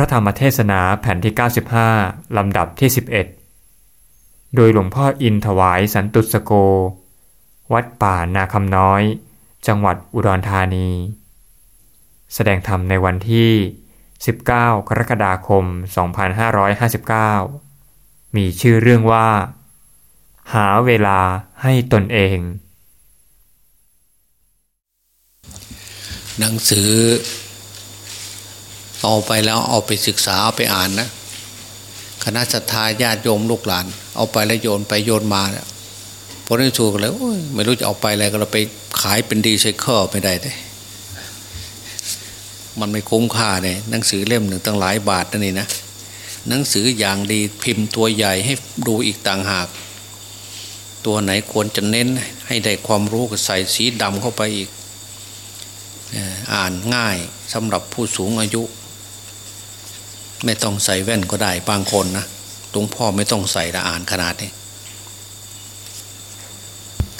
ระธรรมเทศนาแผ่นที่ 95 ลำดับที่ 11 โดยหลวงพ่ออินถวายสันตุสโก วัดป่านาคำน้อย จังหวัดอุดรธานี แสดงธรรมในวันที่ 19 กรกฎาคม 2559 มีชื่อเรื่องว่า หาเวลาให้ตนเอง หนังสือ เอาไปแล้วเอาไปศึกษาเอาไปอ่านนะคณะสัตยาญาติโยมลูกหลาน เอาไปแล้วโยนไปโยนมาเนี่ยพอได้ถูกแล้วไม่รู้จะเอาไปอะไรก็เราไปขายเป็นดีไซเคิลไม่ได้เลยมันไม่คุ้มค่าเนี่ยหนังสือเล่มหนึ่งตั้งหลายบาทนั่นนี่นะหนังสืออย่างดีพิมพ์ตัวใหญ่ให้ดูอีกต่างหาก ตัวไหนควรจะเน้นให้ได้ความรู้ก็ใส่สีดำเข้าไปอีกอ่านง่ายสำหรับผู้สูงอายุ ไม่ต้องใส่แว่นก็ได้บางคนนะหลวงพ่อไม่ต้องใส่ละอ่านขนาดนี้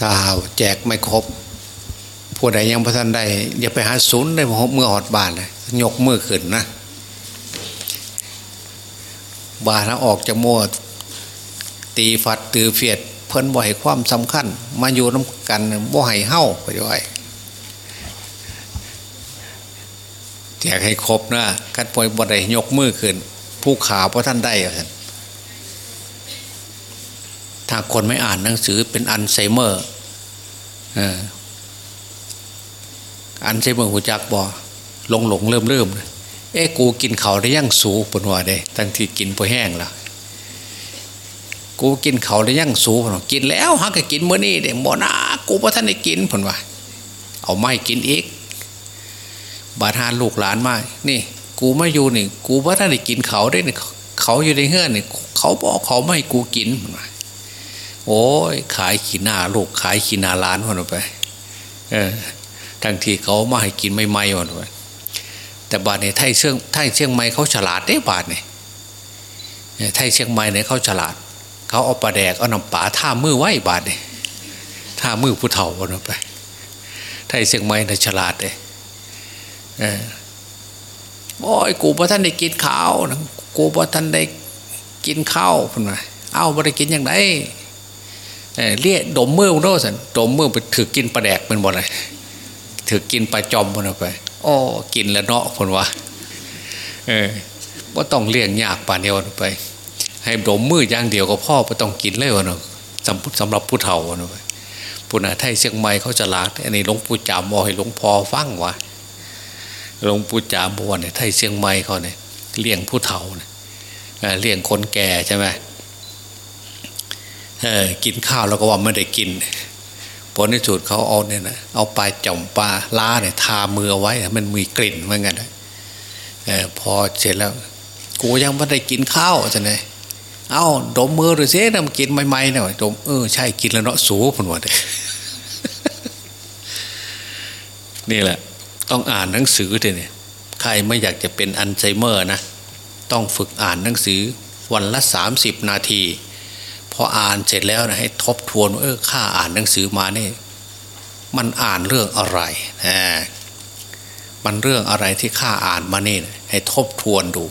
ถ้าแจกไม่ครบผู้ใดยังพระท่านได้อย่าไปหาศูนย์ได้เมื่อหอดบานเลยยกมือขึ้นนะบาแล้วออกจากโมดตีฟัดตือเฟียด เพิ่นบ่ให้ความสำคัญ มาอยู่น้ำกันบ่ให้เฮ้าไปด้วย แจกให้ครบนะคัดปล่อยบ่ได้ยกมือขึ้น ผู้ขาเพราะท่านได้ถ้าคนไม่อ่านหนังสือเป็นอัลไซเมอร์อันไซเมอร์หูจักบ่หลงหลงเริ่มเริ่มเอ้กูกินเขาได้ยั่งสูปนว่าเด้ตั้งที่กินพอแห้งละกูกินเขาได้ยั่งสูปนกินแล้วฮักก็กินเมื่อนี้เด็กบ่นากูเพราะท่านได้กินปนว่าเอาไม่กินอีก บาดทานลูกหลานมานี่ กูไม่อยู่นี่ กูว่าท่านได้กินเขาได้นี่เขาอยู่ในเฮือนนี่เขาบอกเขาไม่กูกินโอ้ยขายขีหน้าลูกขายขีหน้าล้านคนไป เออทั้งที่เขามาให้กินไม่ไม่คนไปแต่บาทเนี่ยไทยเชียงไทยเชียงใหม่เขาฉลาดได้บาทเนี่ยไทยเชียงใหม่เนี่ยเขาฉลาด เขาเอาปลาแดกเอาน้ำปลาท่ามือไว้บาทเนี่ยท่ามือผู้เฒ่าคนไป ไทยเชียงใหม่เนี่ยฉลาดเลย โอ้ยกูพระท่านได้กินข้าวกูพระท่านได้กินข้าวพุ่นมาเอ้าบ่ได้กินอย่างไรเรียดมมือโน่สันดมมือไปถือกินปลาแดกเป็นบ่อะไรถือกินปลาจอมพุ่นไปโอ้กินแล้วเนาะคนวะเออว่าต้องเลี้ยงยากป่านเดียวไป ให้ดมมืออย่างเดียวก็พ่อไม่ต้องกินเลยวะเนาะสำสำหรับผู้เฒ่าเนาะไปปุ่นไทยเชียงใหม่เขาจะลากอันนี้หลวงปู่จามมอให้หลวงพ่อฟังวะ หลวงปู่จ่าบัวเนี่ยไทยเชียงใหม่เขาเนี่ยเลี้ยงผู้เฒ่าเนี่ยเลี้ยงคนแก่ใช่ไหมเออกินข้าวแล้วก็ว่าไม่ได้กินผลในสุดเขาเอาเนี่ยนะเอาปลายจ่อมปลาล้าเนี่ยทามืออาไว้ มันมีกลิ่นเหมือนกันเออพอเสร็จแล้ว กูยังไม่ได้กินข้าวจะไหนเอาดมมือหรือเสียนะมันกินใหม่ๆหน่อยดมเออใช่กินแล้วเนาะสูผนวดนี่แหละ ต้องอ่านหนังสือเนี่ยใครไม่อยากจะเป็นอัลไซเมอร์นะต้องฝึกอ่านหนังสือวันละสามสิบนาที พออ่านเสร็จแล้วนะให้ทบทวนเออข้าอ่านหนังสือมาเนี่ยมันอ่านเรื่องอะไรนะมันเรื่องอะไรที่ข้าอ่านมาเนี่ยให้ทบทวนดู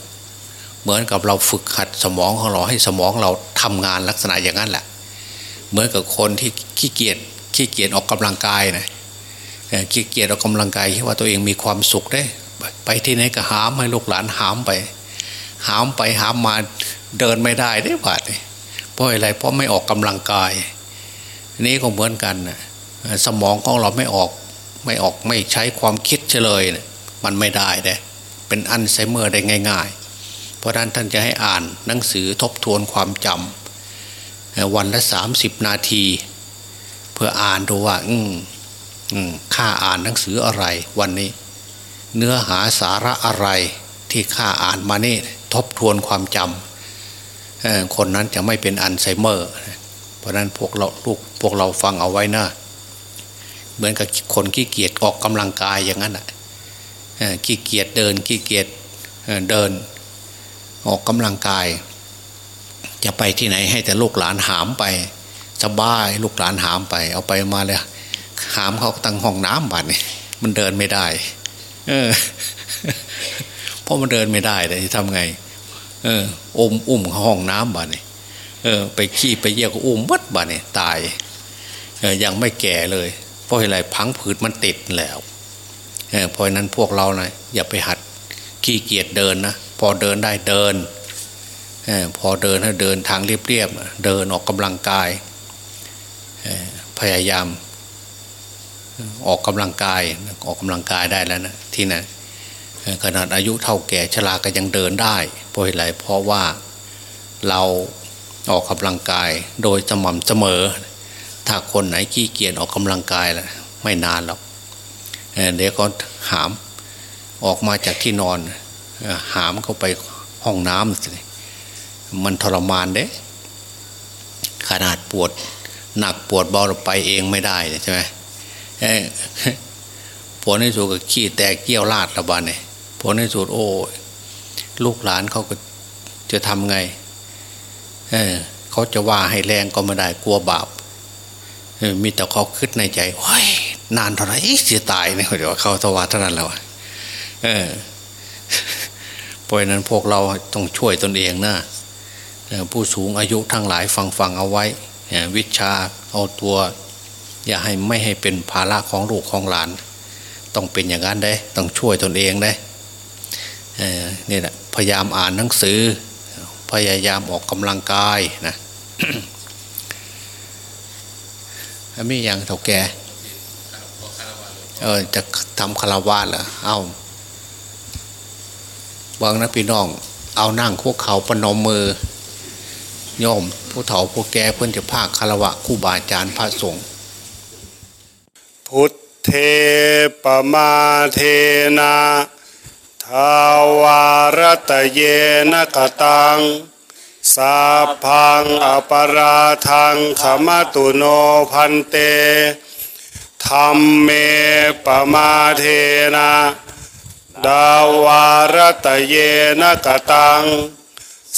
เหมือนกับเราฝึกหัดสมองของเราให้สมองเราทำงานลักษณะอย่างนั้นแหละ เหมือนกับคนที่ขี้เกียจขี้เกียจออกกำลังกายนะ ขี้เกียจออกกำลังกายว่าตัวเองมีความสุขได้ ไปที่ไหนก็หามให้ลูกหลานหามไป หามไปหามมาเดินไม่ได้ได้บาดเพราะอะไรเพราะไม่ออกกำลังกายนี่ก็เหมือนกันนะสมองของเราไม่ออกไม่ออกไม่ใช้ความคิดเฉลยนะมันไม่ได้เด้เป็นอัลไซเมอร์ได้ง่าย ๆ เพราะนั้นท่านจะให้อ่านหนังสือทบทวนความจำวันละสามสิบนาที เพื่ออ่านดูว่า อื ข้าอ่านหนังสืออะไรวันนี้ เนื้อหาสาระอะไรที่ข้าอ่านมานี่ทบทวนความจำคนนั้นจะไม่เป็นอัลไซเมอร์ เพราะนั้นพวกเราลูกพวกเราฟังเอาไว้นะเหมือนกับคนขี้เกียจออกกำลังกายอย่างนั้นอะขี้เกียจเดินขี้เกียจเดิน ออกกำลังกาย จะไปที่ไหนให้แต่ลูกหลานหามไปสบายลูกหลานหามไป เอาไปมาเลย หามเขาตั้งห้องน้ำบัดนี่มันเดินไม่ได้ เออเพราะมันเดินไม่ได้เลยทำไง เอออมอุ้มห้องน้ำบ้านี่เออ ไปขี้ไปเยี่ยวก็อุ้มวัดบ้านี่ตายเออยังไม่แก่เลย เพราะอะไรพังผืดมันติดแล้วเออเพราะนั้นพวกเรานะอย่าไปหัดขี้เกียจเดินนะพอเดินได้เดินอพอเดินให้เดินทางเรียบๆเดินออกกำลังกายพยายาม ออกกำลังกายออกกำลังกายได้แล้วนะที่นั่นขนาดอายุเท่าแก่ชราก็ยังเดินได้เพราะอะไรเพราะว่าเราออกกำลังกายโดยสม่ำเสมอ ถ้าคนไหนขี้เกียจออกกำลังกายแล้วไม่นานหรอกเดี๋ยวก็หามออกมาจากที่นอนหามเข้าไปห้องน้ำมันทรมานเด้ ขนาดปวดหนักปวดเบาเราไปเองไม่ได้ใช่ไหม ผลในสุดก็ขี้แตกเกี้ยวลาดระบาดเนี่ยผลในสุดโอ้ลูกหลานเขาก็จะทำไงเออเขาจะว่าให้แรงก็ไม่ได้กลัวบาปมีแต่เขาคิดในใจว้ยนานเท่าไหร่จะตายเนี่ยเดี๋ยวเขาสวัสดิ์เท่านั้นแล้วเออเพราะนั้นพวกเราต้องช่วยตนเองนะผู้สูงอายุทั้งหลายฟังฟังเอาไว้ วิชาเอาตัว อย่าให้ไม่ให้เป็นภาระของลูกของหลาน ต้องเป็นอย่างนั้นได้ต้องช่วยตนเองได้นี่แหละพยายามอ่านหนังสือ พยายามออกกำลังกายนะไม่ยังเถ่าแกเออจะทำคารวะเหรอเอาบางนะพี่น้อง เอานั่งคุกเขาปนมมือโยมผู้เฒ่าผู้แก่เพื่อนจะภาคคารวะคู่บาอาจารย์พระสงฆ์ พุทเทปมาเทนะทาวารตเยนะกตังสาพังอปราทังขมตุโนพันเตธรรมเมปมาเทนะดาวารตเยนะกตัง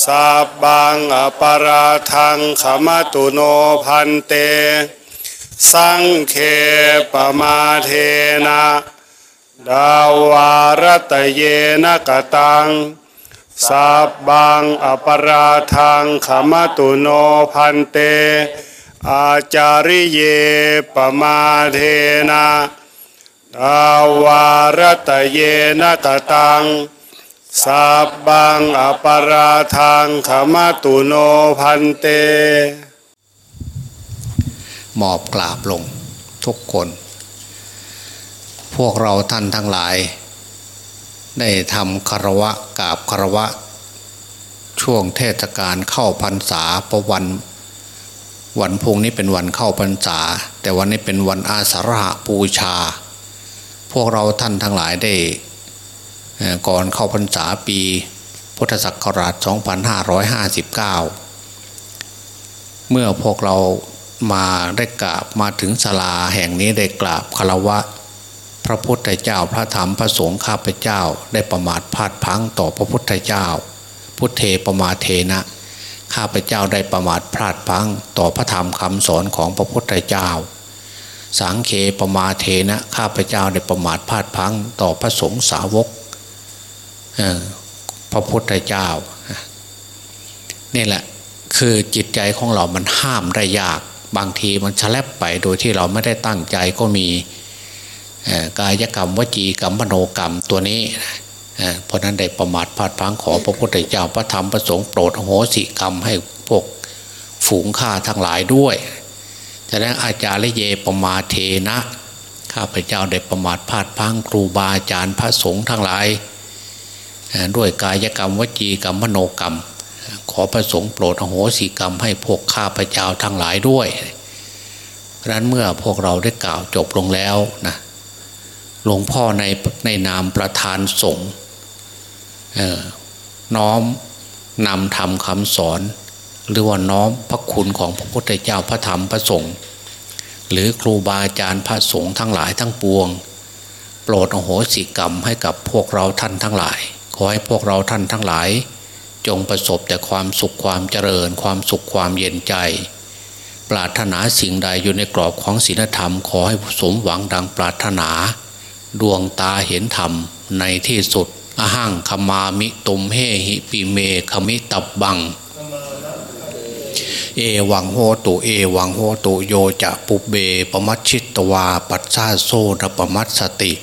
สาบังอปราทังขมตุโนพันเต สังเคปมาเทนะดาวารตเยนะกตังสาบังอปราทังขมตุโนพันเต อาจาริเยปมาเทนะดาวารตเยนะกตังสับบังอปราทังขมาตุโนพันเต หมอบกราบลงทุกคน พวกเราท่านทั้งหลาย ได้ทำคารวะกราบคารวะ ช่วงเทศกาลเข้าพรรษาประวัน วันพุ่งนี้เป็นวันเข้าพรรษา แต่วันนี้เป็นวันอาสาฬหบูชา พวกเราท่านทั้งหลายได้ก่อนเข้าพรรษาปีพุทธศักราช 2559 เมื่อพวกเรา มาได้กราบมาถึงศาลาแห่งนี้ได้กราบคารวะ พระพุทธเจ้าพระธรรมพระสงฆ์ข้าพเจ้าได้ประมาทพลาดพังต่อพระพุทธเจ้า พุทเทประมาเทนะข้าพเจ้าได้ประมาทพลาดพังต่อพระธรรมคำสอนของพระพุทธเจ้า สังเคประมาเทนะข้าพเจ้าได้ประมาทพลาดพังต่อพระสงฆ์สาวกพระพุทธเจ้านี่แหละคือจิตใจของเรามันห้ามได้ยาก บางทีมันฉลับไปโดยที่เราไม่ได้ตั้งใจก็มีกายกรรมวจีกรรมมโนกรรมตัวนี้เพราะนั้นได้ประมาทพลาดพังขอพระพุทธเจ้าพระธรรมพระสงฆ์โปรดโหสิกรรมให้พวกฝูงข้าทั้งหลายด้วยฉะนั้นอาจารย์เยประมาเทนะ ข้าพเจ้าได้ประมาทพลาดพังครูบาอาจารย์พระสงฆ์ทั้งหลาย ด้วยกายกรรมวจีกรรมมโนกรรม ขอประสงค์โปรดโหสิกรรมให้พวกข้าพเจ้าทั้งหลายด้วยดังนั้นเมื่อพวกเราได้กล่าวจบลงแล้วนะหลวงพ่อในในนามประธานสงฆ์น้อมนำธรรมคำสอน หรือว่าน้อมพระคุณของพระพุทธเจ้าพระธรรมพระสงฆ์หรือครูบาอาจารย์พระสงฆ์ทั้งหลายทั้งปวง โปรดโหสิกรรมให้กับพวกเราท่านทั้งหลาย ขอให้พวกเราท่านทั้งหลาย จงประสบแต่ความสุขความเจริญ ความสุขความเย็นใจ ปรารถนาสิ่งใดอยู่ในกรอบของศีลธรรม ขอให้สมหวังดังปรารถนา ดวงตาเห็นธรรมในที่สุดอหังขมามิตุมเฮหิปิเมขมิตับบัง เอวังโหตุเอวังโหตุโยจะปุเบปมัชชิตวา ปัสสาโซนปมัสสติ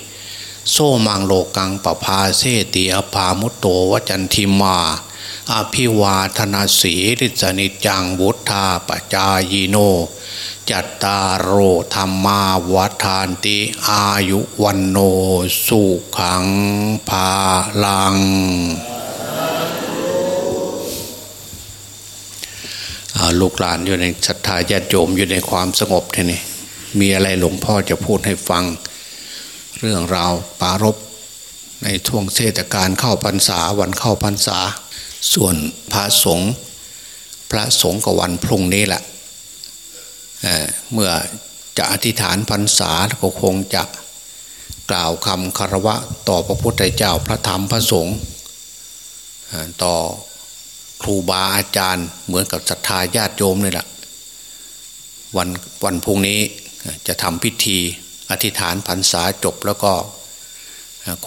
โซมังโลกังปภาเสติอภามุตโตวจันทิมา อภิวาธนาสีริสนิจังวุธาปจายโน จัตตารโอธรรมาวัฏานติอายุวันโนสุขังภาลังลูกหลานอยู่ในศรัทธาญาติโยมอยู่ในความสงบทีนี้มีอะไรหลวงพ่อจะพูดให้ฟัง เรื่องราวปารบในช่วงเทศกาลเข้าพรรษาวันเข้าพรรษา ส่วนพระสงฆ์พระสงฆ์กับวันพรุ่งนี้แหละเเมื่อจะอธิษฐานพรรษาก็คงจะกล่าวคำคารวะต่อพระพุทธเจ้าพระธรรมพระสงฆ์ต่อครูบาอาจารย์เหมือนกับศรัทธาญาติโยมนี่แหละวันวันพุ่งนี้จะทำพิธีอธิษฐานพรรษาจบแล้วก็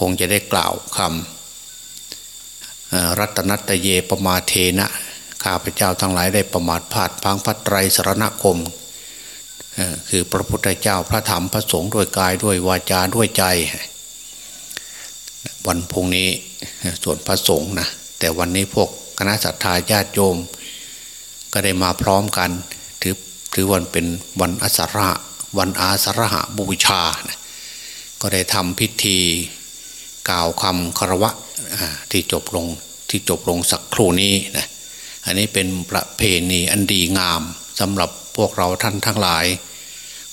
คงจะได้กล่าวคำ รัตนัตเยปมาเทนะข้าพเจ้าทั้งหลายได้ประมาทพลาดพังพัดไตรสรณคมคือพระพุทธเจ้าพระธรรมพระสงฆ์ด้วยกายด้วยวาจาด้วยใจ วันพุ่งนี้ส่วนพระสงฆ์นะแต่วันนี้พวกคณะสัตยาญาติโยม ก็ได้มาพร้อมกัน ถือถือวันเป็นวันอาสาระวันอาสาฬหะบูชานะก็ได้ทำพิธีกล่าวคำคารวะ ที่จบลงที่จบลงสักครู่นี้นะอันนี้เป็นประเพณีอันดีงามสำหรับพวกเราท่านทั้งหลาย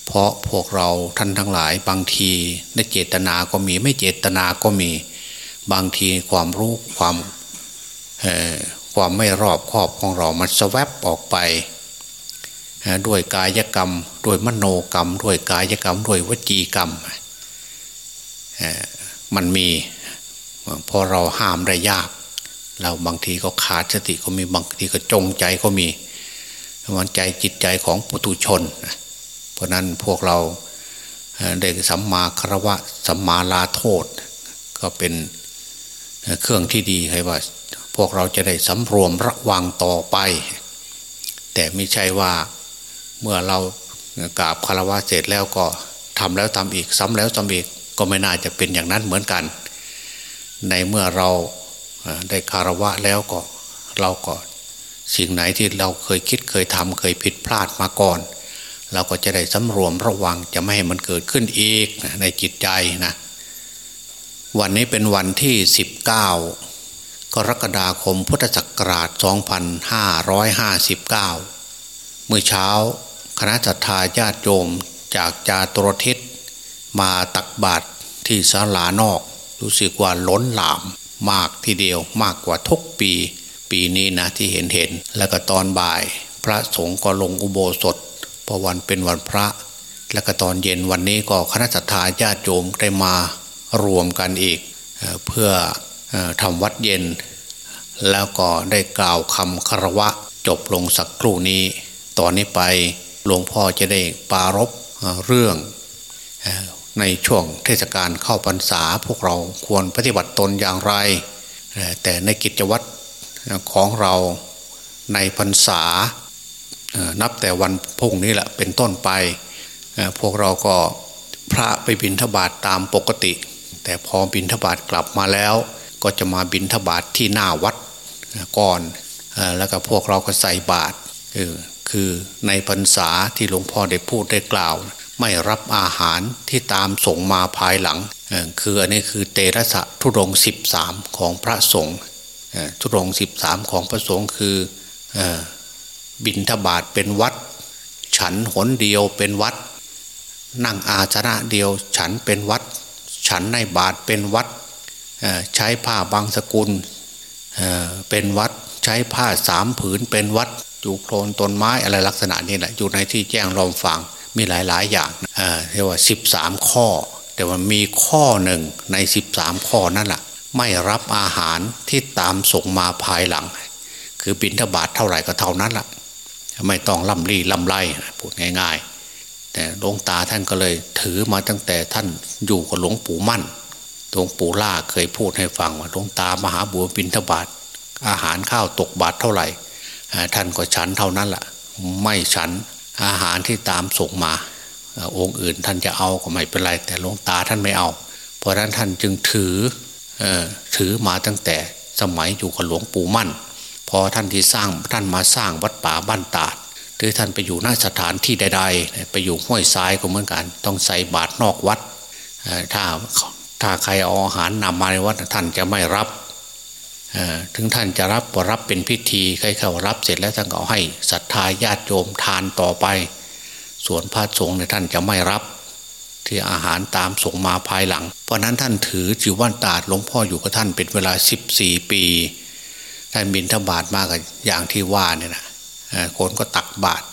เพราะพวกเราท่านทั้งหลาย บางทีได้เจตนาก็มีไม่เจตนาก็มี บางทีความรู้ความความไม่รอบครอบของเรามันสวบออกไปด้วยกายกรรมด้วยมโนกรรม ด้วยกายกรรม ด้วยวจีกรรมมันมี พอเราห้ามได้ยาก เราบางทีก็ขาดสติก็มีบางทีก็จงใจก็มีมันใจจิตใจของปุถุชน เพราะนั้นพวกเราได้สัมมาคารวะสัมมาลาโทษ ก็เป็นเครื่องที่ดีให้ว่า พวกเราจะได้สำรวมระวังต่อไป แต่ไม่ใช่ว่าเมื่อเรากราบคารวะเสร็จแล้วก็ทำแล้วทำอีกซ้ำแล้วทำอีกก็ไม่น่าจะเป็นอย่างนั้นเหมือนกัน ในเมื่อเราได้คารวะแล้วก็เราก็สิ่งไหนที่เราเคยคิดเคยทำเคยผิดพลาดมาก่อน เราก็จะได้สำรวมระวังจะไม่ให้มันเกิดขึ้นอีกในจิตใจนะวันนี้เป็นวันที่สิบเก้ากรกฎาคมพุทธศักราช 2559 เมื่อเช้า คณะจัตตาญาติโยมจากจาตุรทิศมาตักบาตรที่ศาลานอก รู้สึกว่าล้นหลามมากทีเดียวมากกว่าทุกปี ปีนี้นะที่เห็นเห็น แล้วก็ตอนบ่าย พระสงฆ์ก็ลงอุโบสถพอวันเป็นวันพระ แล้วก็ตอนเย็นวันนี้ก็คณะจัตตาญาติโยมได้มารวมกันอีก เพื่อทำวัดเย็น แล้วก็ได้กล่าวคำคารวะจบลงสักครู่นี้ ตอนนี้ไปหลวงพ่อจะได้ปารบเรื่อง ในช่วงเทศกาลเข้าพรรษาพวกเราควรปฏิบัติตนอย่างไร แต่ในกิจวัตรของเราในพรรษานับแต่วันพุ่งนี้แหละเป็นต้นไป พวกเราก็พระไปบิณฑบาตตามปกติ แต่พอบิณฑบาตกลับมาแล้ว ก็จะมาบินทบาทที่หน้าวัดก่อนแล้วก็พวกเราก็ใส่บาตรคือในพรรษาที่หลวงพ่อได้พูดได้กล่าว ไม่รับอาหารที่ตามส่งมาภายหลัง คืออันนี้คือเตระสะทุรงสิบสามของพระสงฆ์ทุรงสิบสามของพระสงฆ์คือบินทบาทเป็นวัด ฉันหนเดียวเป็นวัด นั่งอาชนะเดียวฉันเป็นวัด ฉันในบาทเป็นวัด ใช้ผ้าบางสกุลเป็นวัดใช้ผ้าสามผืนเป็นวัดอยู่โคลนต้นไม้อะไรลักษณะนี้แหละอยู่ในที่แจ้งรอมฟัง มีหลายๆอย่างเรียกว่าสิบสามข้อ แต่ว่ามีข้อหนึ่งในสิบสามข้อนั่นแหละไม่รับอาหารที่ตามส่งมาภายหลัง คือบิณฑบาตเท่าไหร่ก็เท่านั้นละไม่ต้องล่ำรีล่ำไรพูดง่ายๆแต่หลวงตาท่านก็เลยถือมาตั้งแต่ท่านอยู่กับหลวงปู่มั่นตลวงปู่ล่าเคยพูดให้ฟังว่าหลวงตามหาบัวบินทบาทอาหารข้าวตกบาทเท่าไหร่ ท่านก็ฉันเท่านั้นแหละไม่ฉัน อาหารที่ตามส่งมา องค์อื่นท่านจะเอาก็ไม่เป็นไร แต่หลวงตาท่านไม่เอา เพราะนั้นท่านจึงถือถือมาตั้งแต่สมัยอยู่กับหลวงปู่มั่น พอท่านที่สร้างท่านมาสร้างวัดป่าบ้านตาดหรือท่านไปอยู่หน้าสถานที่ใดๆ ไปอยู่ห้วยทรายก็เหมือนกัน ต้องใส่บาตรนอกวัดถ้าถ้าใครเอาอาหารนำมาในวัดท่านจะไม่รับ ถึงท่านจะรับก็รับเป็นพิธีใครเข้ารับเสร็จแล้วท่านก็ให้ศรัทธาญาติโยมทานต่อไป ส่วนพระสงฆ์เนี่ยท่านจะไม่รับ ที่อาหารตามส่งมาภายหลัง เพราะนั้นท่านถือจีวันตาดหลวงพ่ออยู่กับท่านเป็นเวลาสิบสี่ปีท่านบินทบาทมากอย่างที่ว่าเนี่ยนะคนก็ตักบาตร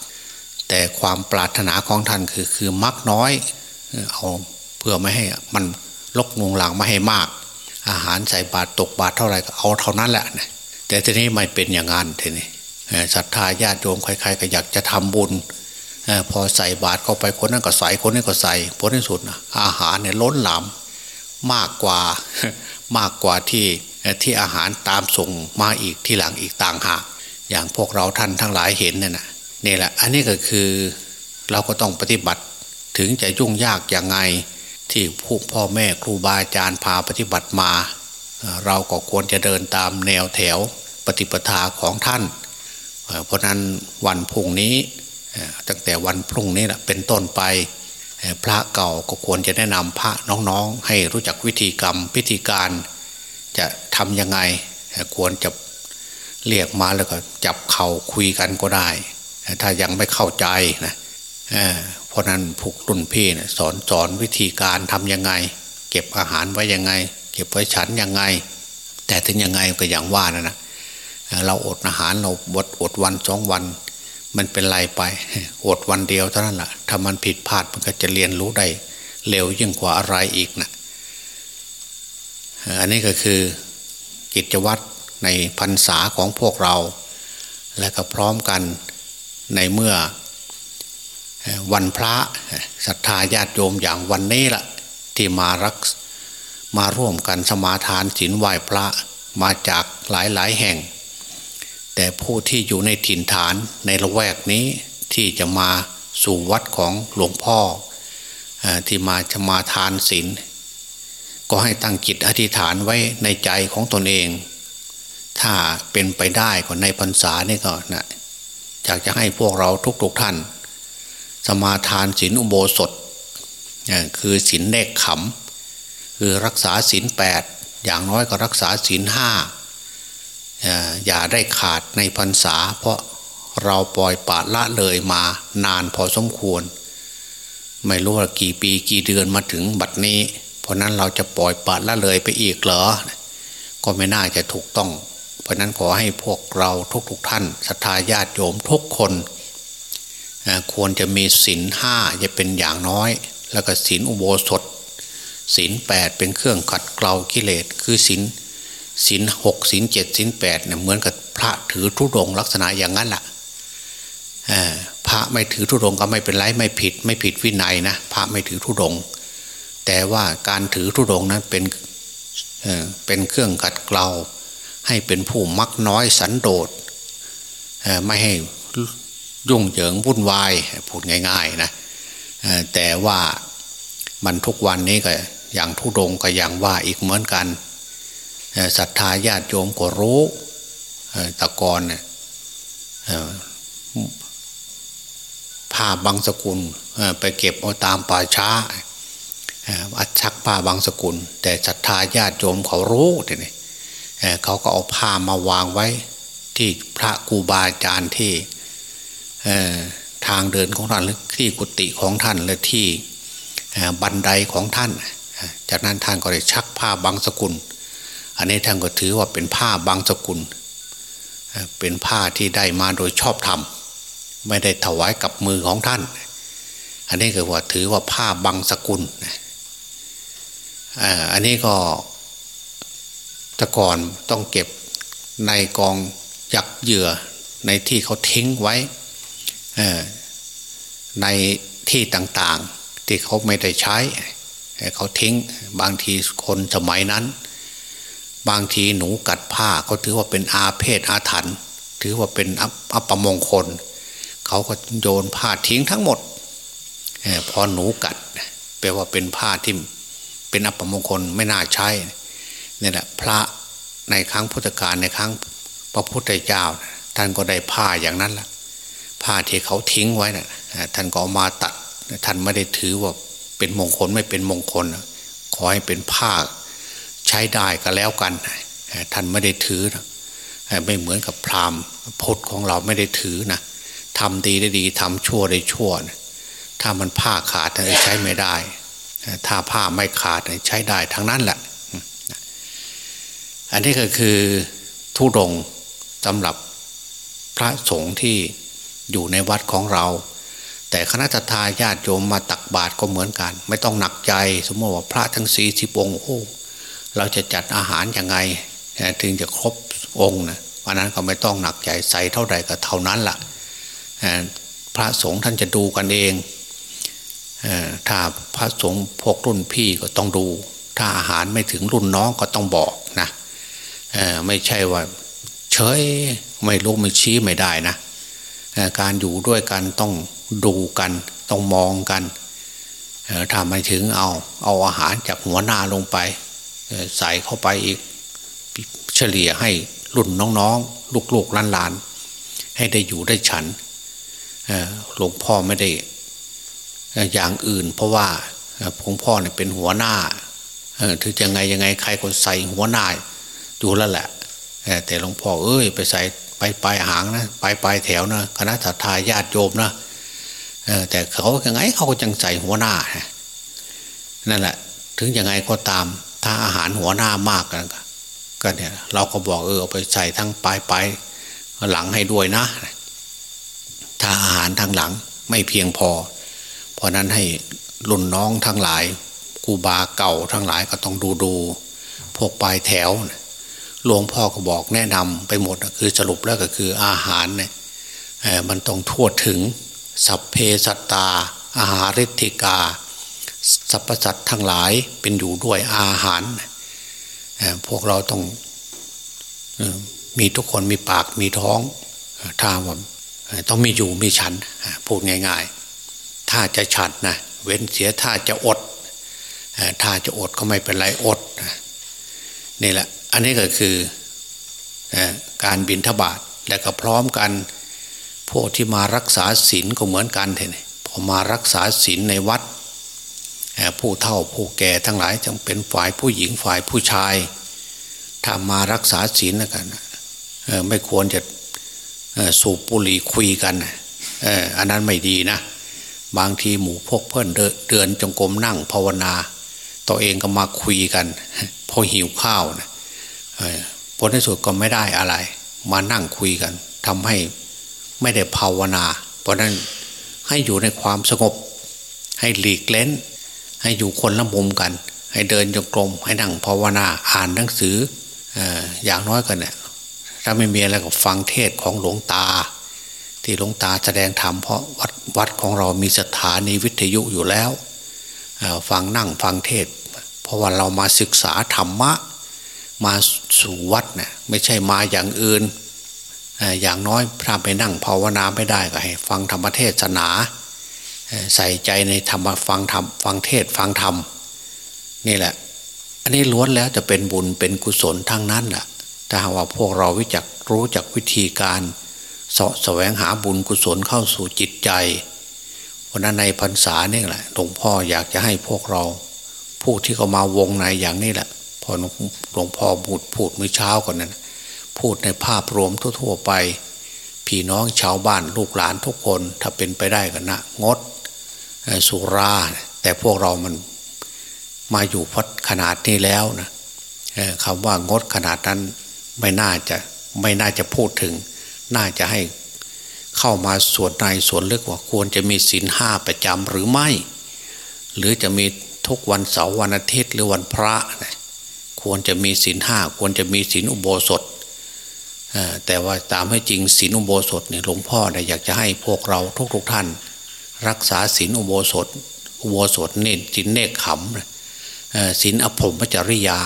แต่ความปรารถนาของท่านคือคือมักน้อยเอาเพื่อไม่ให้มันลกงงหลังไม่ให้มาก อาหารใส่บาตรตกบาตรเท่าไหร่ก็เอาเท่านั้นแหละแต่ทีนี้ไม่เป็นอย่างนั้นทีนี้ศรัทธาญาติโยมใครๆก็อยากจะทำบุญพอใส่บาตรเข้าไปคนนั้นก็ใส่คนนี้ก็ใส่ผลที่สุดนะอาหารเนี่ยล้นหลามมากกว่ามากกว่าที่ที่อาหารตามส่งมาอีกที่หลังอีกต่างหากอย่างพวกเราท่านทั้งหลายเห็นเนี่ยนะนี่แหละ อันนี้ก็คือเราก็ต้องปฏิบัติถึงจะยุ่งยากอย่างไง ที่ผู้พ่อแม่ครูบาอาจารย์พาปฏิบัติมา เราก็ควรจะเดินตามแนวแถวปฏิปทาของท่าน เพราะนั้นวันพุ่งนี้ตั้งแต่วันพรุ่งนี้แหละเป็นต้นไป พระเก่าก็ควรจะแนะนำพระน้องๆ ให้รู้จักวิธีกรรมพิธีการจะทำยังไงควรจะเรียกมาแล้วก็จับเข่าคุยกันก็ได้ ถ้ายังไม่เข้าใจนะ เพราะนั้นผูกรุ่นพี่นะสอนสอนวิธีการทำยังไง เก็บอาหารไว้ยังไง เก็บไว้ฉันยังไง แต่ถึงยังไงก็อย่างว่านะนะเราอดอาหารเราบดอดวันสองวัน มันเป็นไรไปอดวันเดียวเท่านั้นแหละถ้ามันผิดพลาดมันก็จะเรียนรู้ได้เร็วยิ่งกว่าอะไรอีกนะอันนี้ก็คือกิจวัตรในพรรษาของพวกเรา และก็พร้อมกันในเมื่อ วันพระศรัทธาญาติโยมอย่างวันนี้ละที่มารักมาร่วมกันสมาทานศีลไหว้พระมาจากหลายหลายแห่ง แต่ผู้ที่อยู่ในถิ่นฐานในละแวกนี้ที่จะมาสู่วัดของหลวงพ่อที่มาจะมาทานศีลก็ให้ตั้งจิตอธิษฐานไว้ในใจของตนเอง ถ้าเป็นไปได้ก็ในพรรษานี่ก็นะอยากจะให้พวกเราทุกๆทท่าน สมาทานศีลอุโบสถคือศีลเลขขำคือรักษาศีลแปดอย่างน้อยก็รักษาศีลห้าอย่าได้ขาดในพรรษา เพราะเราปล่อยปาละเลยมานานพอสมควร ไม่รู้ว่ากี่ปีกี่เดือนมาถึงบัดนี้ เพราะนั้นเราจะปล่อยปาละเลยไปอีกเหรอ ก็ไม่น่าจะถูกต้อง เพราะนั้นขอให้พวกเราทุกๆทท่านศรัทธาญาติโยมทุกคน ควรจะมีศีลห้าจะเป็นอย่างน้อย แล้วก็ศีลอุโบสถศีลแปดเป็นเครื่องขัดเกลากิเลสคือศีลศีลหกศีลเจ็ดศีลแปดเนี่ยเหมือนกับพระถือทุดงลักษณะอย่างนั้นแหละพระไม่ถือทุดงก็ไม่เป็นไรไม่ผิด ไม่ผิดวินัยนะพระไม่ถือทุดง แต่ว่าการถือทุดงนั้นเป็นเป็นเครื่องขัดเกลาให้เป็นผู้มักน้อยสันโดษไม่ให้ ยุ่งเหยิงวุ่นวายพูดง่าย ๆนะแต่ว่ามันทุกวันนี้ก็อย่างทุดงก็อย่างว่าอีกเหมือนกันศรัทธาญาติโยมก็รู้ตะกอนผ้าบางสกุลไปเก็บเอาตามป่าช้าอัดชักผ้าบางสกุล แต่ศรัทธาญาติโยมเขารู้ทีนี้เขาก็เอาผ้ามาวางไว้ที่พระกูบาอาจารย์ที่ ทางเดินของท่านหรือที่กุฏิของท่านและที่บันไดของท่าน จากนั้นท่านก็ได้ชักผ้าบางสกุล อันนี้ท่านก็ถือว่าเป็นผ้าบางสกุล เป็นผ้าที่ได้มาโดยชอบธรรม ไม่ได้ถวายกับมือของท่าน อันนี้คือว่าถือว่าผ้าบางสกุล อันนี้ก็ตะก่อนต้องเก็บในกองยักเหยื่อในที่เขาทิ้งไว้ ในที่ต่างๆ ที่เขาไม่ได้ใช้ เขาทิ้งบางทีคนสมัยนั้น บางทีหนูกัดผ้าเขาถือว่าเป็นอาเพศอาถรรพ์ถือว่าเป็นอัปมงคล เขาก็โยนผ้าทิ้งทั้งหมดพอหนูกัดแปลว่าเป็นผ้าที่เป็นอัปมงคลไม่น่าใช้นี่แหละพระในครั้งพุทธกาลในครั้งพระพุทธเจ้า ท่านก็ได้ผ้าอย่างนั้นแหละ ผ้าที่เขาทิ้งไว้นะ่ะท่านก็เอามาตัด ท่านไม่ได้ถือว่าเป็นมงคลไม่เป็นมงคล ขอให้เป็นผ้าใช้ได้ก็แล้วกัน ท่านไม่ได้ถือนะไม่เหมือนกับพราหมณ์พุทธของเราไม่ได้ถือนะทำดีได้ดีทำชั่วได้ชั่วนะถ้ามันผ้าขาดใช้ไม่ได้ ถ้าผ้าไม่ขาดใช้ได้ทั้งนั้นแหละ อันนี้ก็คือทุดงสำหรับพระสงฆ์ที่ อยู่ในวัดของเรา แต่คณะทาญาติโยมมาตักบาตรก็เหมือนกัน ไม่ต้องหนักใจ สมมติว่าพระทั้งสี่สิบองค์โอ้เราจะจัดอาหารยังไงถึงจะครบองค์นะวันนั้นก็ไม่ต้องหนักใจใส่เท่าใดก็เท่านั้นละ่ะพระสงฆ์ท่านจะดูกันเองถ้าพระสงฆ์พวกรุ่นพี่ก็ต้องดู ถ้าอาหารไม่ถึงรุ่นน้องก็ต้องบอกนะไม่ใช่ว่าเฉยไม่รู้ไม่ชี้ไม่ได้นะ การอยู่ด้วยกันต้องดูกัน ต้องมองกันถ้าไม่ถึงเอาเอาอาหารจากหัวหน้าลงไป ใส่เข้าไปอีกเฉลี่ยให้รุ่นน้องๆ ลูกๆหลานๆ ให้ได้อยู่ได้ฉันหลวงพ่อไม่ได้อย่างอื่น เพราะว่าหลวงพ่อเนี่ยเป็นหัวหน้าถึงจะไงยังไงใครก็ใส่หัวหน้าอยู่แล้วแหละแต่หลวงพ่อเอ้ยไปใส่ ปปลายหางนะไปปลายแถวนะคณะทาญาติโยมนะแต่เขายังไงเขาก็จังใส่หัวหน้านั่นแหละ ถึงยังไงก็ตาม ถ้าอาหารหัวหน้ามากกันก็เนี่ยเราก็บอกเออเอาไปใส่ทั้งปลายปลายหลังให้ด้วยนะ ถ้าอาหารทางหลังไม่เพียงพอ เพราะนั้นให้รุ่นน้องทั้งหลายกูบาเก่าทั้งหลายก็ต้องดูดูพวกปลายแถว หลวงพ่อก็บอกแนะนำไปหมดคือสรุปแล้วก็คืออาหารเนี่ยมันต้องทั่วถึงสัพเพสัตตา อาหาริธิกาสรรพสัตว์ทั้งหลายเป็นอยู่ด้วยอาหาร พวกเราต้องมีทุกคนมีปากมีท้องถ้าว่าต้องมีอยู่มีฉันพูดง่าย ๆ ถ้าจะฉันนะเว้นเสียถ้าจะอด ถ้าจะอดก็ไม่เป็นไรอดนี่แหละ อันนี้ก็คือการบินทบาทและก็พร้อมกัน พวกที่มารักษาศีลก็เหมือนกันเท่นี่พอมารักษาศีลในวัด ผู้เฒ่าผู้แก่ทั้งหลายจงเป็นฝ่ายผู้หญิงฝ่ายผู้ชายถ้ามารักษาศีลกันไม่ควรจะสูบบุหรี่คุยกันอันนั้นไม่ดีนะ บางทีหมู่พวกเพื่อนเดินจงกรมนั่งภาวนา ตัวเองก็มาคุยกัน พอหิวข้าวนะ ผลที่สุดก็ไม่ได้อะไร มานั่งคุยกันทำให้ไม่ได้ภาวนา เพราะนั้นให้อยู่ในความสงบ ให้หลีกเล้น ให้อยู่คนละมุมกัน ให้เดินจงกรมให้นั่งภาวนาอ่านหนังสืออย่างน้อยกันเนี่ยถ้าไม่มีอะไรก็ฟังเทศของหลวงตา ที่หลวงตาแสดงธรรมเพราะวัดวัดของเรามีสถานีวิทยุอยู่แล้วฟังนั่งฟังเทศ เพราะว่าเรามาศึกษาธรรมะ มาสู่วัดเนี่ยไม่ใช่มาอย่างอื่น อย่างน้อยพระไปนั่งภาวนาไม่ได้ก็ให้ฟังธรรมเทศนาใส่ใจในธรรมฟังธรรมฟังเทศฟังธรรมนี่แหละ อันนี้ล้วนแล้วจะเป็นบุญเป็นกุศลทั้งนั้นแหละถ้าว่าพวกเราวิจักรู้จักวิธีการสาะแสวงหาบุญกุศลเข้าสู่จิตใจเพราะนั้นในพรรษาเนี่ยแหละหลวงพ่ออยากจะให้พวกเรา ผู้ที่เขามาวงในอย่างนี้แหละ พอหลวงพ่อพูดพูดเมื่อเช้าก่อนนั้น พูดในภาพรวมทั่ว ๆ ไป พี่น้องชาวบ้านลูกหลานทุกคนถ้าเป็นไปได้กันนะงดสุรา แต่พวกเรามันมาอยู่พัดขนาดนี้แล้วนะคำว่างดขนาดนั้นไม่น่าจะไม่น่าจะพูดถึง น่าจะให้เข้ามาส่วนในส่วนลึกว่าควรจะมีศีลห้าประจำหรือไม่ หรือจะมีทุกวันเสาร์วันอาทิตย์หรือวันพระ ควรจะมีศีลห้าควรจะมีศีลอุโบสถแต่ว่าตามให้จริงศีลอุโบสถเนี่ยหลวงพ่อเนี่ยอยากจะให้พวกเราทุกๆทท่าน รักษาศีลอุโบสถ อุโบสถเนตจินเนกขำศีลอภรมจริยา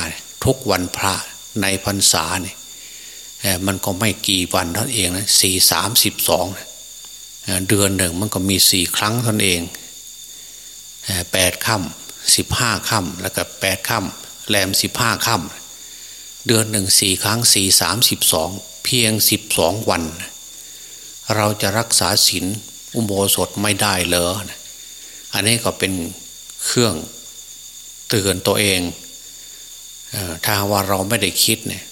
ทุกวันพระในพรรษาเนี่ยมันก็ไม่กี่วันท่านเองนะสี่สามสิบสองเดือนหนึ่งมันก็มีสี่ครั้งท่านเองแปดค่ำสิบห้าค่ำแล้วก็แปดค่ำ แรมสิบห้าค่ำเดือนหนึ่งสี่ครั้งสี่สามสิบสองเพียงสิบสองวัน เราจะรักษาศีลอุโบสถไม่ได้เลย อันนี้ก็เป็นเครื่องเตือนตัวเองถ้าว่าเราไม่ได้คิดเนี่ย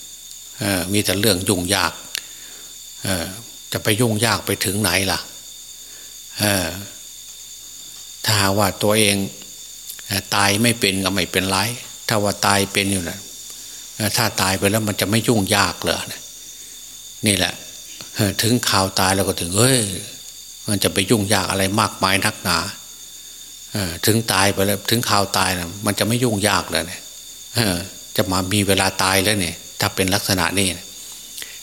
มีแต่เรื่องยุ่งยากจะไปยุ่งยากไปถึงไหนล่ะถ้าว่าตัวเองตายไม่เป็นก็ไม่เป็นไร ถ้าว่าตายเป็นอยู่นะถ้าตายไปแล้วมันจะไม่ยุ่งยากเลยนี่แหละถึงข่าวตายแล้วก็ถึงเฮ้ยมันจะไปยุ่งยากอะไรมากมายนักหนาถึงตายไปแล้วถึงข่าวตายนะมันจะไม่ยุ่งยากเลยเนี่ยจะมามีเวลาตายแล้วเนี่ย ถ้าเป็นลักษณะนี้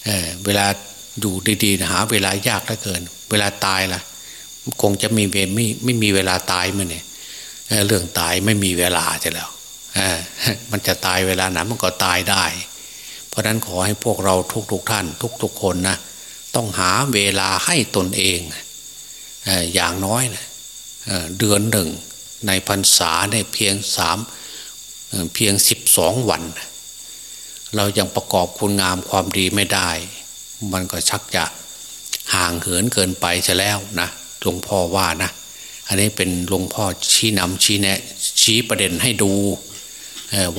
เเวลาอยู่ดีๆหา เวลายากเหลือเกิน เวลาตายล่ะ คงจะมีเวไม่ไม่มีเวลาตายมันเนี่ยเรื่องตายไม่มีเวลาจะแล้ว มันจะตายเวลาไหนมันก็ตายได้ เพราะนั้นขอให้พวกเราทุกๆทท่าน ทุกๆคนนะต้องหาเวลาให้ตนเองอย่างน้อยนะเดือนหนึ่ง ในพรรษาในเพียงสามเพียงสิบสองวัน เรายังประกอบคุณงามความดีไม่ได้ มันก็ชักจะห่างเหินเกินไปซะแล้วนะหลวงพ่อว่านะ อันนี้เป็นหลวงพ่อชี้นำชี้แนะ ชี้ประเด็นให้ดู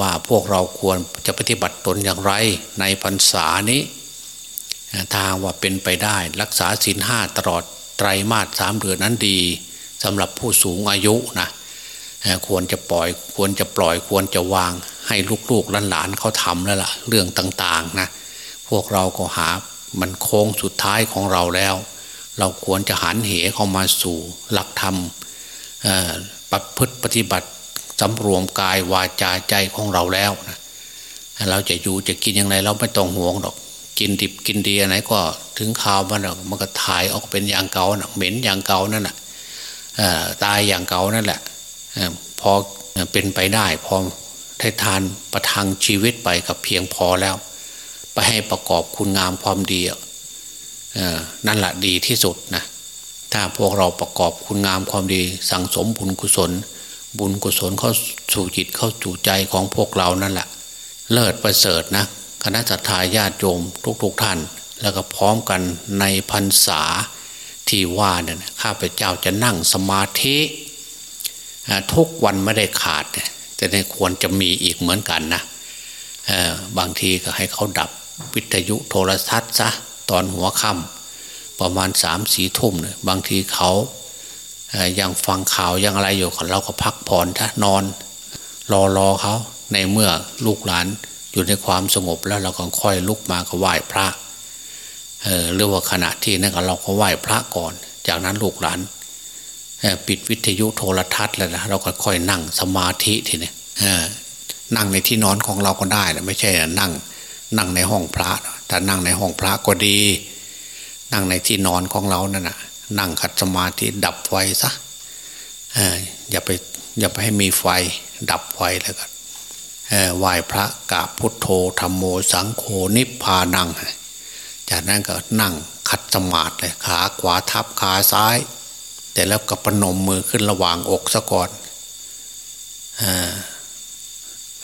ว่าพวกเราควรจะปฏิบัติตนอย่างไรในพรรษานี้ ทางว่าเป็นไปได้รักษาศีลห้าตลอดไตรมาสสามเดือนนั้นดีสำหรับผู้สูงอายุนะควรจะปล่อยควรจะปล่อยควรจะวางให้ลูกๆหลานๆเขาทำแล้วล่ะ เรื่องต่างๆนะพวกเราก็หามันโค้งสุดท้ายของเราแล้ว เราควรจะหันเหเข้ามาสู่หลักธรรมประพฤติปฏิบัติ สำรวมกายวาจาใจของเราแล้วนะเราจะอยู่จะกินย่างไรเราไม่ต้องห่วงหรอก กินดิบกินดีอะไรก็ถึงข่าวมันมันก็ถ่ายออกเป็นอย่างเก่านะเหม็นอย่างเก่านั่นแหละตายอย่างเก่านั่นแหละพอเป็นไปได้พอได้ทานประทังชีวิตไปกับเพียงพอแล้ว ไปให้ประกอบคุณงามความดีนั่นแหละดีที่สุดนะถ้าพวกเราประกอบคุณงามความดี สั่งสมบุญกุศล บุญกุศลเข้าสู่จิตเข้าสู่ใจของพวกเรานั่นแหละ เลิศประเสริฐนะคณะสัตยาญาติโยมทุกๆทท่าน แล้วก็พร้อมกันในพรรษาที่ว่าเนี่ยข้าพเจ้าจะนั่งสมาธิทุกวันไม่ได้ขาด แต่ในควรจะมีอีกเหมือนกันนะบางทีก็ให้เขาดับวิทยุโทรทัศน์ซะตอนหัวค่ำประมาณสามสีทุ่มเนี่ยบางทีเขา ยังฟังข่าวยังอะไรอยู่เราก็พักผ่อนถ้านอน รอรอเขาในเมื่อลูกหลานอยู่ในความสงบแล้วเราก็ค่อยลุกมาก็ไหว้พระเออหรือว่าขณะที่นั่นเราก็ไหว้พระก่อน จากนั้นลูกหลานปิดวิทยุโทรทัศน์แล้วนะเราก็ค่อยนั่งสมาธิทีนี้นั่งในที่นอนของเราก็ได้นะไม่ใช่นั่งนั่งในห้องพระแต่นั่งในห้องพระก็ดี นั่งในที่นอนของเรานั่นนะ นั่งขัดสมาธิดับไฟซะอย่าไปอย่าไปให้มีไฟดับไฟแล้วก็ไหว้พระกราบพุทโธธรรมโมสังโฆนิพพานัง จากนั้นก็นั่งขัดสมาธิเลยขาขวาทับขาซ้าย แต่แล้วก็ปนมมือขึ้นระหว่างอกซะก่อน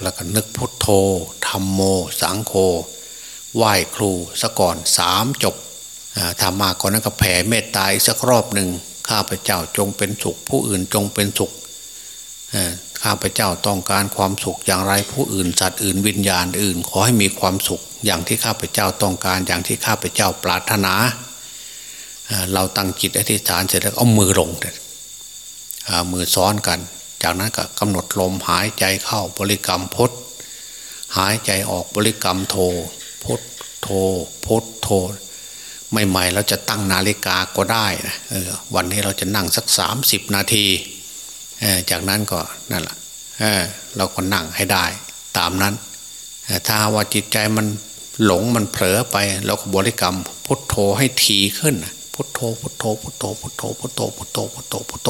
แล้วก็นึกพุทโธธรรมโมสังโฆไหว้ครูซะก่อนสามจบ ทำมาก่อนนั้นก็แผ่เมตตาอีกสักรอบหนึ่งข้าพเจ้าจงเป็นสุข ผู้อื่นจงเป็นสุขข้าพเจ้าต้องการความสุขอย่างไรผู้อื่นสัตว์อื่นวิญญาณอื่น ขอให้มีความสุขอย่างที่ข้าพเจ้าต้องการอย่างที่ข้าพเจ้าปรารถนาเราตั้งจิตอธิษฐานเสร็จแล้วเอามือลงเมือซ้อนกัน จากนั้นก็กำหนดลมหายใจเข้าบริกรรมพดหายใจออกบริกรรมโทพดโทพดโท ใหม่ๆเราจะตั้งนาฬิกาก็ได้นะวันนี้เราจะนั่งสักสามสิบนาที จากนั้นก็นั่นแหละเราก็นั่งให้ได้ตามนั้น ถ้าว่าจิตใจมันหลงมันเผลอไปเราก็บริกรรมพุทโธให้ทีขึ้น พุทโธพุทโธพุทโธพุทโธพุทโธพุทโธพุทโธพุทโธ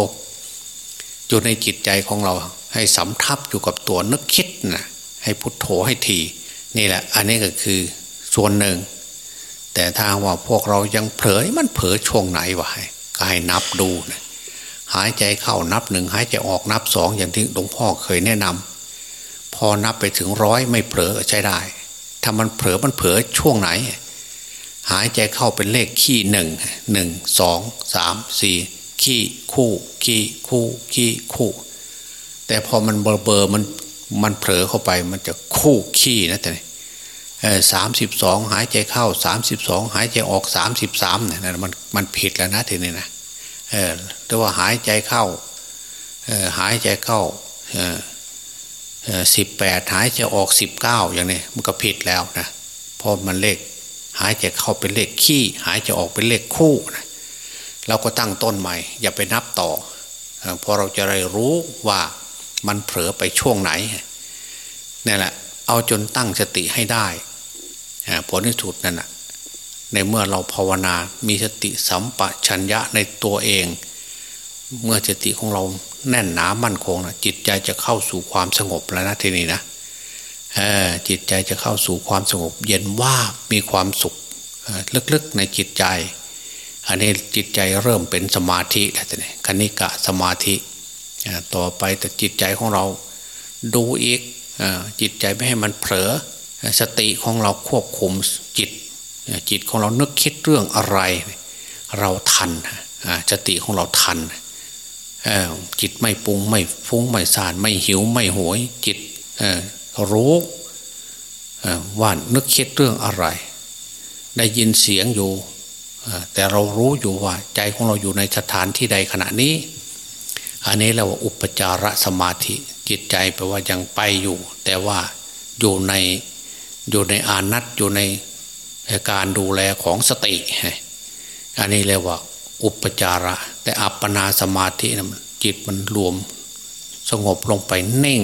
อยู่ในจิตใจของเราให้สำทับอยู่กับตัวนึกคิดนะให้พุทโธให้ทีนี่แหละ อันนี้ก็คือส่วนหนึ่ง แต่ถ้าว่าพวกเรายังเผลอมันเผลอช่วงไหนวะก็ให้นับดูนะหายใจเข้านับหนึ่งหายใจออกนับสองอย่างที่หลวงพ่อเคยแนะนำพอนับไปถึงร้อยไม่เผลอใช้ได้ ถ้ามันเผลอมันเผลอช่วงไหน หายใจเข้าเป็นเลขขี้หนึ่งหนึ่งสองสามสี่ขี้คู่ขี้คู่ขี้คู่ แต่พอมันเบอร์เบอร์มันมันเผลอเข้าไปมันจะคู่ขี้นะแต่ สามสิบสองหายใจเข้าสามสิบสองหายใจออกสามสิบสามเนี่ยมันมันผิดแล้วนะทีนี้นะเออแต่ว่าหายใจเข้าหายใจเข้าสิบแปดหายใจออกสิบเก้าอย่างนี้มันก็ผิดแล้วนะเพราะมันเลขหายใจเข้าเป็นเลขขี้ หายใจออกเป็นเลขคู่นะเราก็ตั้งต้นใหม่ อย่าไปนับต่อพอเราจะได้รู้ว่ามันเผลอไปช่วงไหนนี่แหละ เอาจนตั้งสติให้ได้ ผลที่สุดนั่นนะในเมื่อเราภาวนา มีสติสัมปชัญญะในตัวเอง เมื่อสติของเราแน่นหนามั่นคงนะจิตใจจะเข้าสู่ความสงบแล้วนะทีนี้นะจิตใจจะเข้าสู่ความสงบ เย็นว่ามีความสุขลึกๆในจิตใจ อันนี้จิตใจเริ่มเป็นสมาธิแล้วทีนี้คณิกะสมาธิต่อไปแต่จิตใจของเราดูอีกจิตใจไม่ให้มันเผลอ สติของเราควบคุมจิต จิตของเรานึกคิดเรื่องอะไร เราทันสติของเราทันจิตไม่ปุงไม่ฟุ้งไม่สานไม่หิวไม่หวย จิตรู้ว่านึกคิดเรื่องอะไร ได้ยินเสียงอยู่แต่เรารู้อยู่ว่าใจของเราอยู่ในสถานที่ใดขณะนี้ อันนี้เราว่าอุปจารสมาธิจิตใจแปลว่ายังไปอยู่ แต่ว่าอยู่ใน อยู่ในอานัตอยู่ในการดูแลของสติ อันนี้เรียกว่า อุปจาระ แต่อัปปนาสมาธินะจิตมันรวมสงบลงไปเน่ง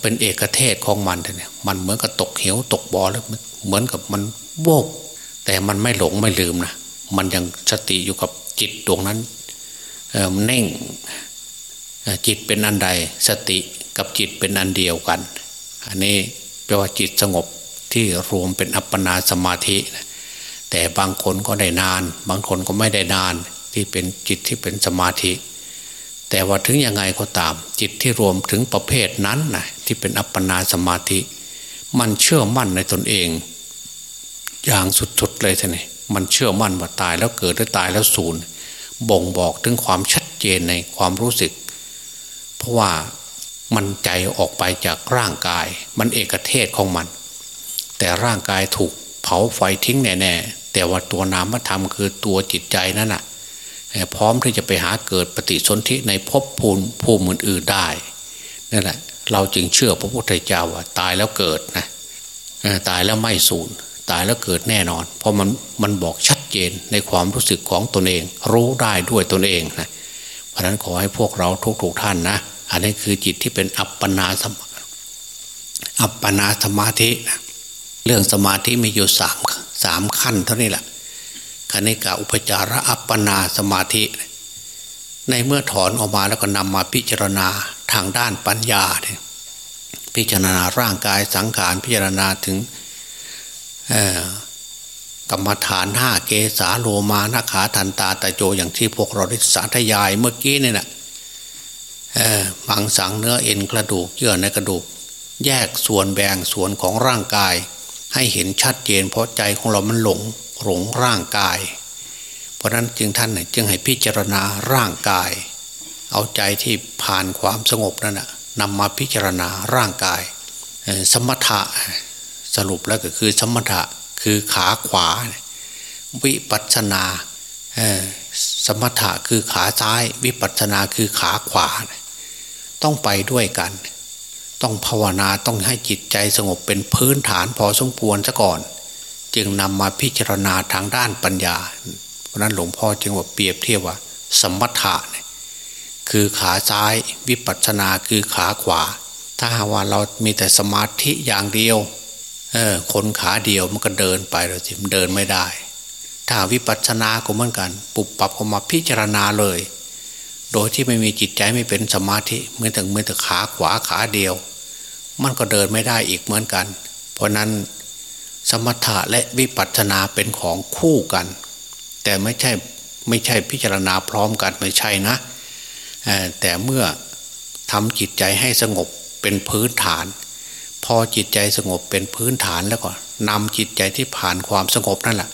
เป็นเอกเทศของมันเนี่ยมันเหมือนกับตกเหวตกบ่อแล้วเหมือนกับมันโบก แต่มันไม่หลงไม่ลืมนะมันยังสติอยู่กับจิตดวงนั้นเน่งจิตเป็นอันใดสติกับจิตเป็นอันเดียวกัน อันนี้ แปลว่าจิตสงบที่รวมเป็นอัปปนาสมาธิ แต่บางคนก็ได้นาน บางคนก็ไม่ได้นานที่เป็นจิตที่เป็นสมาธิ แต่ว่าถึงยังไงก็ตาม จิตที่รวมถึงประเภทนั้นนะที่เป็นอัปปนาสมาธิ มันเชื่อมั่นในตนเอง อย่างสุดๆเลยท่านี่มันเชื่อมั่นว่าตายแล้วเกิดหรือตายแล้วสูญบ่งบอกถึงความชัดเจนในความรู้สึก เพราะว่า มันใจออกไปจากร่างกาย มันเอกเทศของมัน แต่ร่างกายถูกเผาไฟทิ้งแน่ๆแต่ว่าตัวนามธรรมคือตัวจิตใจนั่นน่ะพร้อมที่จะไปหาเกิดปฏิสนธิในภพภูมิภูมิอื่นๆได้นั่นแหละเราจึงเชื่อพระพุทธเจ้าว่าตายแล้วเกิดนะตายแล้วไม่สูญตายแล้วเกิดแน่นอน เพราะมันมันบอกชัดเจนในความรู้สึกของตนเอง รู้ได้ด้วยตนเองนะเพราะนั้นขอให้พวกเราทุกๆท่านนะ อันนี้คือจิตที่เป็นอัปปนาสมาอัปปนาสมาธินะเรื่องสมาธิมีอยู่สามสามขั้นเท่านี้แหละคณิกาอุปจาระอัปปนาสมาธิ ในเมื่อถอนออกมาแล้วก็นำมาพิจารณาทางด้านปัญญาเนี่ยพิจารณาร่างกายสังขารพิจารณาถึงกรรมฐานห้าเกสาโลมานาขาทันตาตะโจอย่างที่พวกเราได้สาธยายเมื่อกี้เนี่ยนะ มังสังเนื้อเอ็นกระดูกเยื่อในกระดูก แยกส่วนแบ่งส่วนของร่างกาย ให้เห็นชัดเจน เพราะใจของเรามันหลงหลงร่างกาย เพราะนั้นจึงท่านจึงให้พิจารณาร่างกาย เอาใจที่ผ่านความสงบนั่นนะนำมาพิจารณาร่างกาย สมถะสรุปแล้วก็คือสมถะคือขาขวา วิปัสนาสมถะคือขาซ้าย วิปัสนาคือขาขวา ต้องไปด้วยกัน ต้องภาวนาต้องให้จิตใจสงบเป็นพื้นฐานพอสมควรซะก่อน จึงนำมาพิจารณาทางด้านปัญญา เพราะนั้นหลวงพ่อจึงว่าเปรียบเทียบว่า สมถะคือขาซ้ายวิปัสสนาคือขาขวา ถ้าหาว่าเรามีแต่สมาธิอย่างเดียวเออคนขาเดียวมันก็เดินไปเราจิมเดินไม่ได้ ถ้าวิปัสสนาก็เหมือนกัน ปุบปับก็มาพิจารณาเลย โดยที่ไม่มีจิตใจไม่เป็นสมาธิเหมือนแต่เหมือนแต่ขาขวาขาเดียว มันก็เดินไม่ได้อีกเหมือนกัน เพราะนั้นสมถะและวิปัสสนาเป็นของคู่กัน แต่ไม่ใช่ไม่ใช่พิจารณาพร้อมกันไม่ใช่นะ แต่เมื่อทำจิตใจให้สงบเป็นพื้นฐาน พอจิตใจสงบเป็นพื้นฐานแล้วก็นำจิตใจที่ผ่านความสงบนั่นแหละ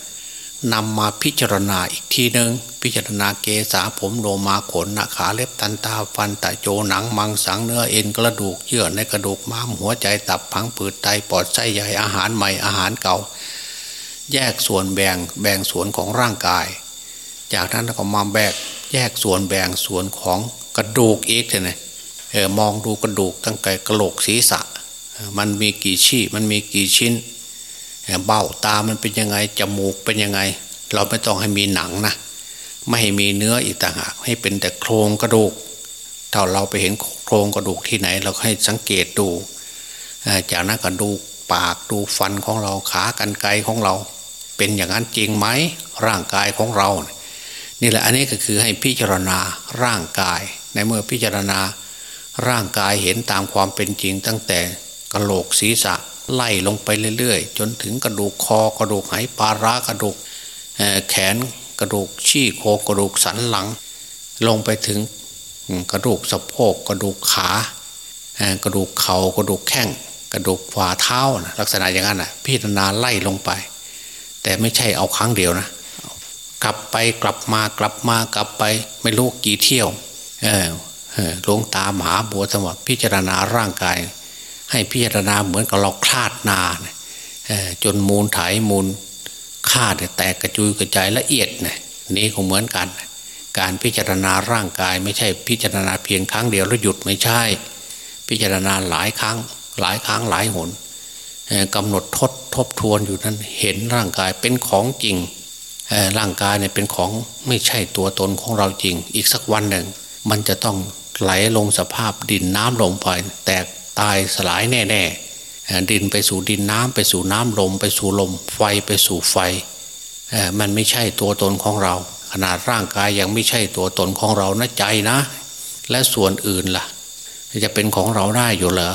นำมาพิจารณาอีกทีหนึ่งพิจารณาเกษาผมโลมาขนนาขาเล็บตันตาฟันตะโจหนังมังสังเนื้อเอ็นกระดูกเยื่อในกระดูกม้ามหัวใจตับพังผืดไตปอดไส้ใหญ่อาหารใหม่อาหารเก่า แยกส่วนแบ่งแบ่งส่วนของร่างกาย จากนั้นก็มาแบกแยกส่วนแบ่งส่วนของกระดูกอีกเลยเออมองดูกระดูกตั้งแต่กระโหลกศีรษะ มันมีกี่ชี้มันมีกี่ชิ้น เบ้าตามันเป็นยังไงจมูกเป็นยังไง เราไม่ต้องให้มีหนังนะไม่ให้มีเนื้ออีกต่างหากให้เป็นแต่โครงกระดูกถ้าเราไปเห็นโครงกระดูกที่ไหน เราให้สังเกตดู จากนั้นก็ดูปากดูฟันของเราขากันไกรของเรา เป็นอย่างนั้นจริงไหมร่างกายของเรา นี่แหละอันนี้ก็คือให้พิจารณาร่างกาย ในเมื่อพิจารณาร่างกายเห็นตามความเป็นจริงตั้งแต่กระโหลกศีรษะ ไล่ลงไปเรื่อยๆ จนถึงกระดูกคอกระดูกไหปาระกระดูกแขนกระดูกชี้โคกระดูกสันหลัง ลงไปถึงกระดูกสะโพกกระดูกขากระดูกเขา่ากระดูกแข้งกระดูกฝ่าเท้านะลักษณะอย่างนั้นนะพิจารณาไล่ลงไป แต่ไม่ใช่เอาครั้งเดียวนะ กลับไปกลับมากลับมากลับไปไม่รู้กี่เที่ยวหลวงตามหาบัวสมบัติพิจารณาร่างกาย ให้พิจารณาเหมือนกับเราคลาดนาจนมูลไถมูลคาดแตกกระจุยกระจายละเอียดนี่ยนี้ก็เหมือนกัน การพิจารณาร่างกายไม่ใช่พิจารณาเพียงครั้งเดียวแล้วหยุดไม่ใช่ พิจารณาหลายครั้งหลายครั้งหลายหนกำหนดทดทบทวนอยู่นั้นเห็นร่างกายเป็นของจริงร่างกายเนี่ยเป็นของไม่ใช่ตัวตนของเราจริง อีกสักวันหนึ่ง มันจะต้องไหลลงสภาพดินน้ำลมไปแตก ตายสลายแน่ๆดินไปสู่ดินน้ำไปสู่น้ำลม ไปสู่ลม ไฟไปสู่ไฟ มันไม่ใช่ตัวตนของเรา ขนาดร่างกายยังไม่ใช่ตัวตนของเรานะใจนะ และส่วนอื่นละ่ะ จะเป็นของเราได้อยู่เหรอ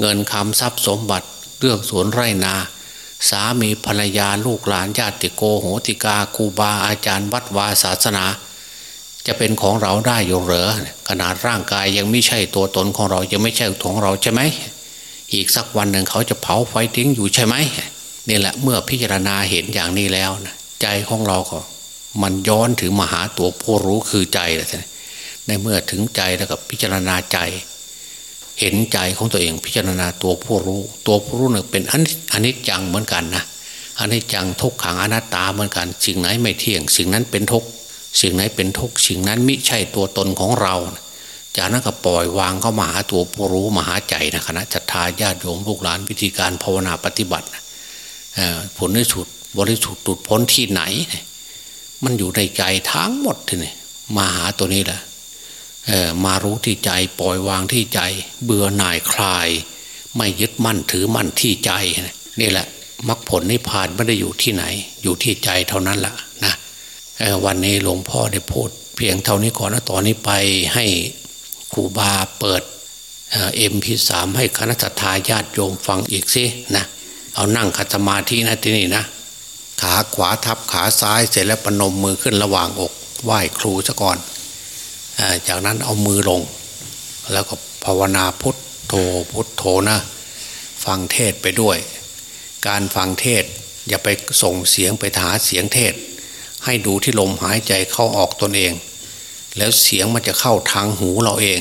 เงินคำทรัพย์สมบัติเรื่องสวนไร่นา สามีภรรยาลูกหลานญาติโกโหติกาครูบาอาจารย์วัดวาศาสนา จะเป็นของเราได้อยู่เหรอขนาดร่างกายยังไม่ใช่ตัวตนของเรายังไม่ใช่ของเราใช่ไหมอีกสักวันหนึ่งเขาจะเผาไฟทิ้งอยู่ใช่ไหมนี่แหละเมื่อพิจารณาเห็นอย่างนี้แล้วนะใจของเราก็ มันย้อนถึงมาหาตัวผู้รู้คือใจแล้วในเมื่อถึงใจแล้วกับพิจารณาใจ เห็นใจของตัวเองพิจารณาตัวผู้รู้ ตัวผู้รู้เนี่ยเป็นอนิจจังเหมือนกันนะอนิจจังทุกขังอนัตตาเหมือนกันสิ่งไหนไม่เที่ยง สิ่งนั้นเป็นทุกข์ สิ่งไหนเป็นทุกสิ่งนั้นมิใช่ตัวตนของเรา จากนั้นก็ปล่อยวางเข้ามาหาตัวผู้รู้มาหาใจนะคณะจัตตาญาติโยมลูกหลานวิธีการภาวนาปฏิบัติผลที่สุดบริสุทธิ์ตุดพ้นที่ไหน มันอยู่ในใจทั้งหมดทีนี่มาหาตัวนี้แหละมารู้ที่ใจปล่อยวางที่ใจ เบื่อหน่ายคลาย ไม่ยึดมั่นถือมั่นที่ใจนี่แหละมรรคผลนิพพานไม่ได้อยู่ที่ไหน อยู่ที่ใจเท่านั้นแหละนะ วันนี้หลวงพ่อได้พูด เพียงเท่านี้ก่อนนะตอนนี้ไปให้ครูบาเปิดเอ็มพีสามให้คณะทาญาติโยมฟังอีกสินะเอานั่งคัตมาธินะที่นี่นะ ขาขวาทับขาซ้ายเสร็จแล้วปนมมือขึ้นระหว่างอกไหว้ครูซะก่อนจากนั้นเอามือลง แล้วก็ภาวนาพุทโธพุทโธนะ ฟังเทศไปด้วย การฟังเทศอย่าไปส่งเสียงไปหาเสียงเทศ ให้ดูที่ลมหายใจเข้าออกตนเอง แล้วเสียงมันจะเข้าทางหูเราเอง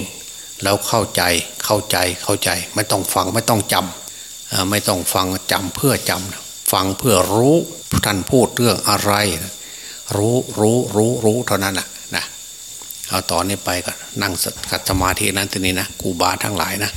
แล้วเข้าใจเข้าใจเข้าใจ ไม่ต้องฟังไม่ต้องจำไม่ต้องฟังจำเพื่อจำฟังเพื่อรู้ท่านพูดเรื่องอะไร รู้รู้รู้รู้เท่านั้นแหละนะเอาต่อนนี้ไปก็นั่งกัดสมาธินั้นทีนี้นะกูบาทั้งหลายนะ